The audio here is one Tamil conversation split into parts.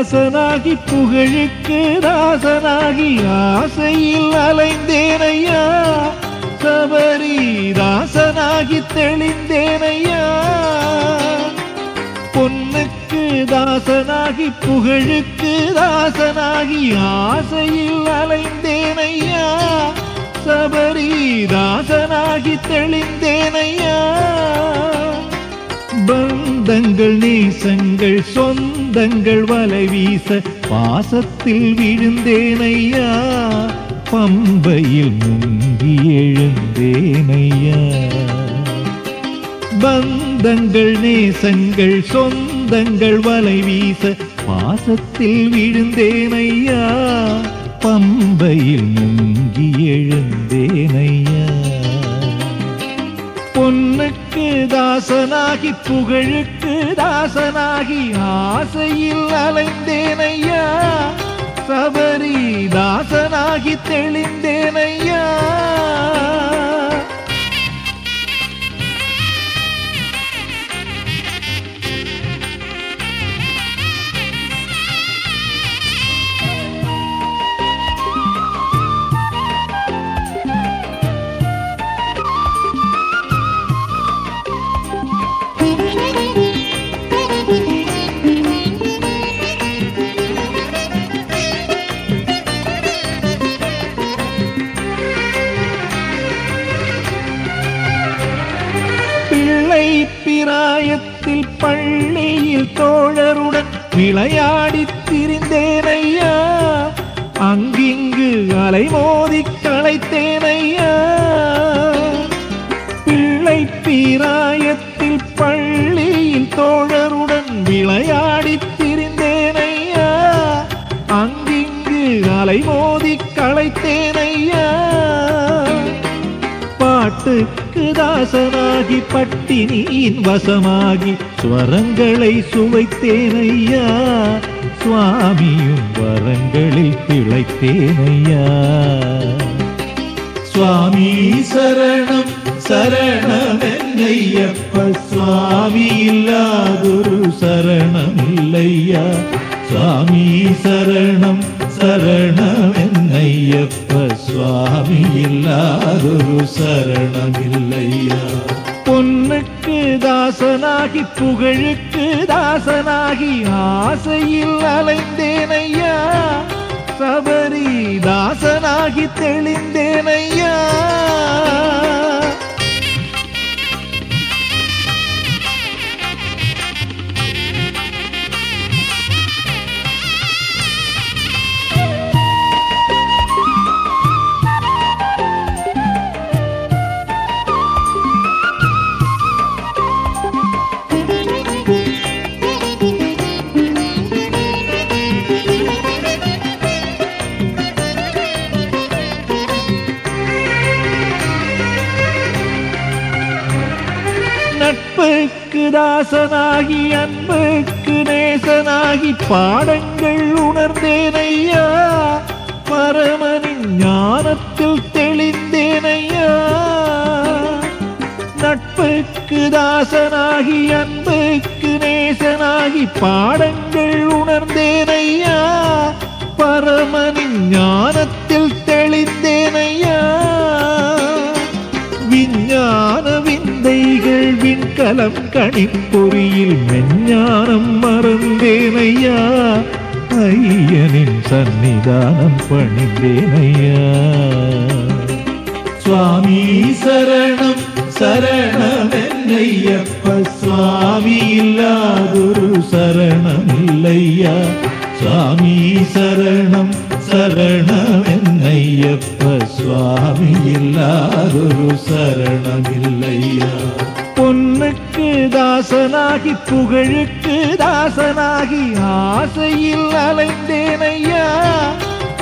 தாசனாகி புகழுக்கு தாசனாகி ஆசையில் அலைந்தேனையா? சபரி தாசனாகி தெளிந்தேனையா? பொன்னுக்கு தாசனாகி புகழுக்கு தாசனாகி ஆசையில் அலைந்தேனையா? சபரி தாசனாகி தெளிந்தேனையா? பந்தங்கள் நேசங்கள் சொந்தங்கள் வலை வீச பாசத்தில் விழுந்தேனையா? பம்பையில் முங்கி எழுந்தேனையா? பந்தங்கள் நேசங்கள் சொந்தங்கள் வலை வீச பாசத்தில் விழுந்தேனையா? பம்பையில் தாசனாகி புகழுக்கு தாசனாகி ஆசையில் அலைந்தேனையா? சபரி தாசனாகி தெளிந்தேனையா? பிள்ளை பிராயத்தில் பள்ளியில் தோழருடன் விளையாடி திரிந்தேனையா? அங்கிங்கு அலைமோதி களைத்தேனையா? பிள்ளை பிராயத்தில் பள்ளியில் தோழருடன் விளையாடி திரிந்தேனையா? அங்கிங்கு அலைமோதி களைத்தேனையா பாட்டுக்கு பட்டினியின் வசமாகி ஸ்வரங்களை சுவைத்தேனையா? சுவாமியும் வரங்களில் பிழைத்தேனையா? சுவாமி சரணம் சரணம் என்னையப்ப சுவாமி இல்லாதொரு சரணம் இல்லையா சுவாமி சரணம் சரணம் என்னையப்ப சுவாமி இல்லாதொரு சரணம் இல்லையா தாசனாகி புகழுக்கு தாசனாகி ஆசையில் அலைந்தேனையா? சபரி தாசனாகி தெளிந்தேனையா? நட்புக்கு தாசனாகி அன்புக்கு நேசனாகி பாடங்கள் உணர்ந்தேனையா? பரமனின் ஞானத்தில் தெளிந்தேனையா? நட்புக்கு தாசனாகி அன்புக்கு நேசனாகி பாடங்கள் உணர்ந்தேனையா? விண்கலம் கணிப்பொறியில் மெஞ்ஞானம் மறந்தேனையா? ஐயனின் சன்னிதானம் பணிந்தேனையா? சுவாமி சரணம் சரணம் என்னையப்ப சுவாமி இல்லாதொரு சரணம் இல்லையா சுவாமி சரணம் சரணம் என்னையப்ப சுவாமி இல்லாதொரு சரணம் இல்லையா பொன்னுக்கு தாசனாகி புகழுக்கு தாசனாகி ஆசையில் அலைந்தேனையா?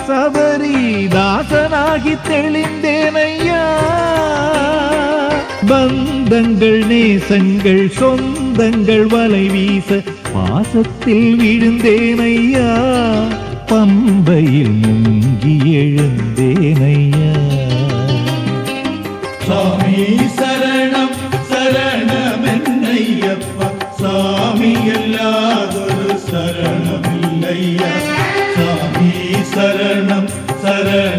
சபரி தாசனாகி தெளிந்தேனையா? பந்தங்கள் நேசங்கள் சொந்தங்கள் வலை வீச பாசத்தில் விழுந்தேனையா? பம்பையில் முங்கி எழுந்தேனையா? சாமி சரணம் சரணம் என்னையப்பா சாமி எல்லாதொரு சரணம் இல்லையா சாமி சரணம் சரணம்